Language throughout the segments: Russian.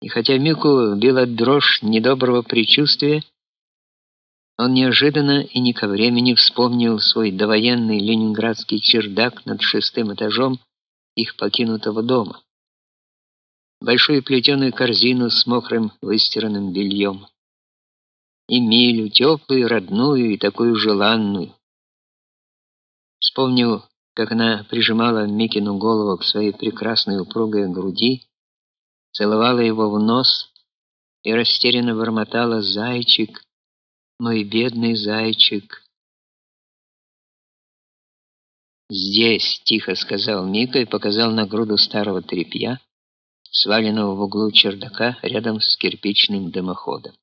И хотя Мику била дрожь недоброго предчувствия, он неожиданно и не ко времени вспомнил свой довоенный ленинградский чердак над шестым этажом их покинутого дома. Большую плетеную корзину с мокрым выстиранным бельем. Эмилю, теплую, родную и такую желанную. Вспомнил, как она прижимала Микину голову к своей прекрасной упругой груди, целовала его в нос и растерянно бормотала: "Зайчик, мой бедный зайчик". "Здесь", тихо сказал Мика и показал на груду старого тряпья, сваленного в углу чердака рядом с кирпичным дымоходом.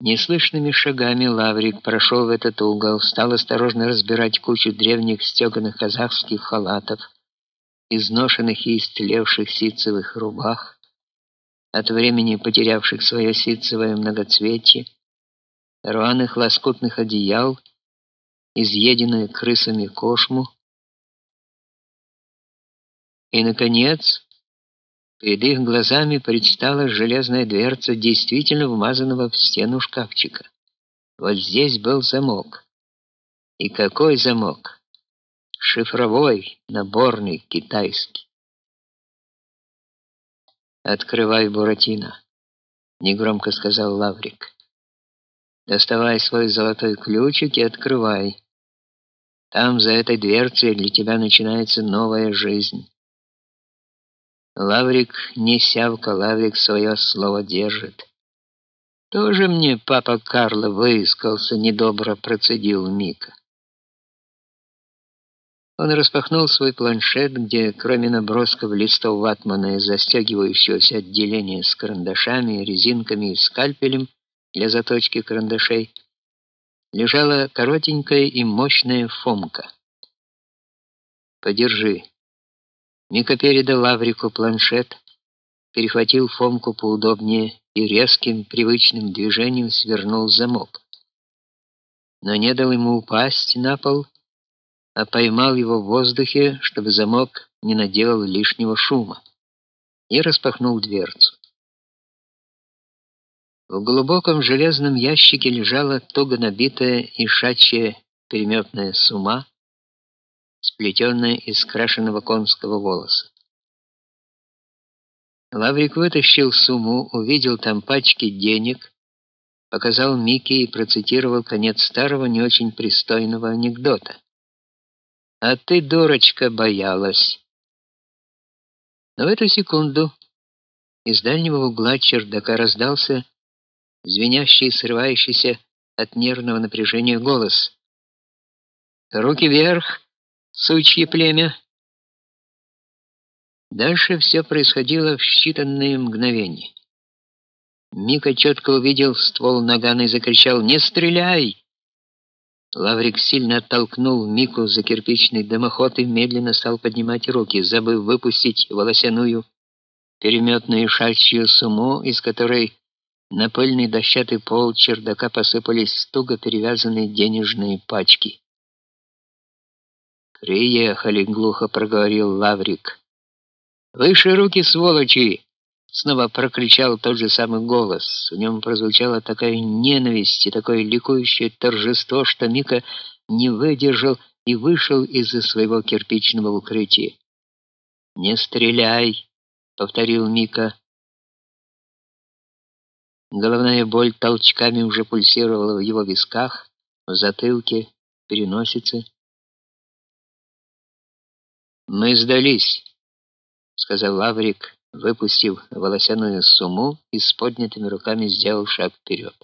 Неслышными шагами Лаврик прошел в этот угол, стал осторожно разбирать кучу древних стеганых казахских халатов, изношенных и истлевших ситцевых рубах, от времени потерявших свое ситцевое многоцветие, рваных лоскутных одеял, изъеденную крысами кошму. И наконец, Перед их глазами предстала железная дверца действительно вмазанного в стену шкафчика. Вот здесь был замок. И какой замок? Шифровой, наборный, китайский. Открывай, Буратино, негромко сказал Лаврик. Доставай свой золотой ключик и открывай. Там за этой дверцей для тебя начинается новая жизнь. Лаврик не сявка, Лаврик свое слово держит. Тоже мне папа Карло выискался, недобро процедил Мика. Он распахнул свой планшет, где кроме набросков листов ватмана и застегивающегося отделения с карандашами, резинками и скальпелем для заточки карандашей, лежала коротенькая и мощная фомка. Подержи, Мика передал Лаврику планшет, перехватил Фомку поудобнее и резким привычным движением свернул замок. Но не дал ему упасть на пол, а поймал его в воздухе, чтобы замок не наделал лишнего шума, и распахнул дверцу. В глубоком железном ящике лежала туго набитая ишачья переметная сума, сплетенная из крашеного конского волоса. Лаврик вытащил сумму, увидел там пачки денег, показал Микки и процитировал конец старого не очень пристойного анекдота. А ты, дурочка, боялась. Но в эту секунду из дальнего угла чердака раздался звенящий, срывающийся от нервного напряжения голос. Руки вверх, сучье племя. Дальше все происходило в считанные мгновения. Мика четко увидел ствол нагана и закричал: "Не стреляй!" Лаврик сильно оттолкнул Мику за кирпичный дымоход и медленно стал поднимать руки, забыв выпустить волосяную переметную шальчью сумму, из которой на пыльный дощатый пол чердака посыпались туго перевязанные денежные пачки. Приехали, глухо проговорил Лаврик. Выше руки, сволочи, снова прокричал тот же самый голос. В нем прозвучала такая ненависть и такое ликующее торжество, что Мика не выдержал и вышел из-за своего кирпичного укрытия. "Не стреляй", повторил Мика. Головная боль толчками уже пульсировала в его висках, в затылке, переносице. Мы сдались, сказал Лаврик, выпустив волосяную сумму и с поднятыми руками сделал шаг вперед.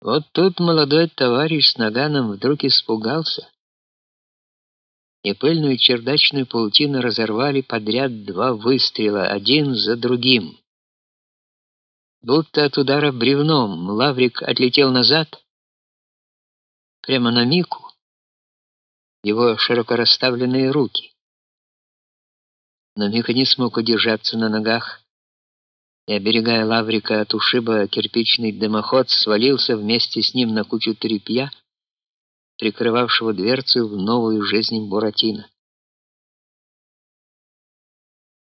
Вот тут молодой товарищ с наганом вдруг испугался, и пыльную чердачную паутину разорвали подряд два выстрела, один за другим. Будто от удара бревном Лаврик отлетел назад, прямо на Мику, его широко расставленные руки. Но Мика не смог удержаться на ногах, и оберегая Лаврика от ушиба, кирпичный дымоход свалился вместе с ним на кучу тряпья, прикрывавшего дверцу в новую жизнь Буратино.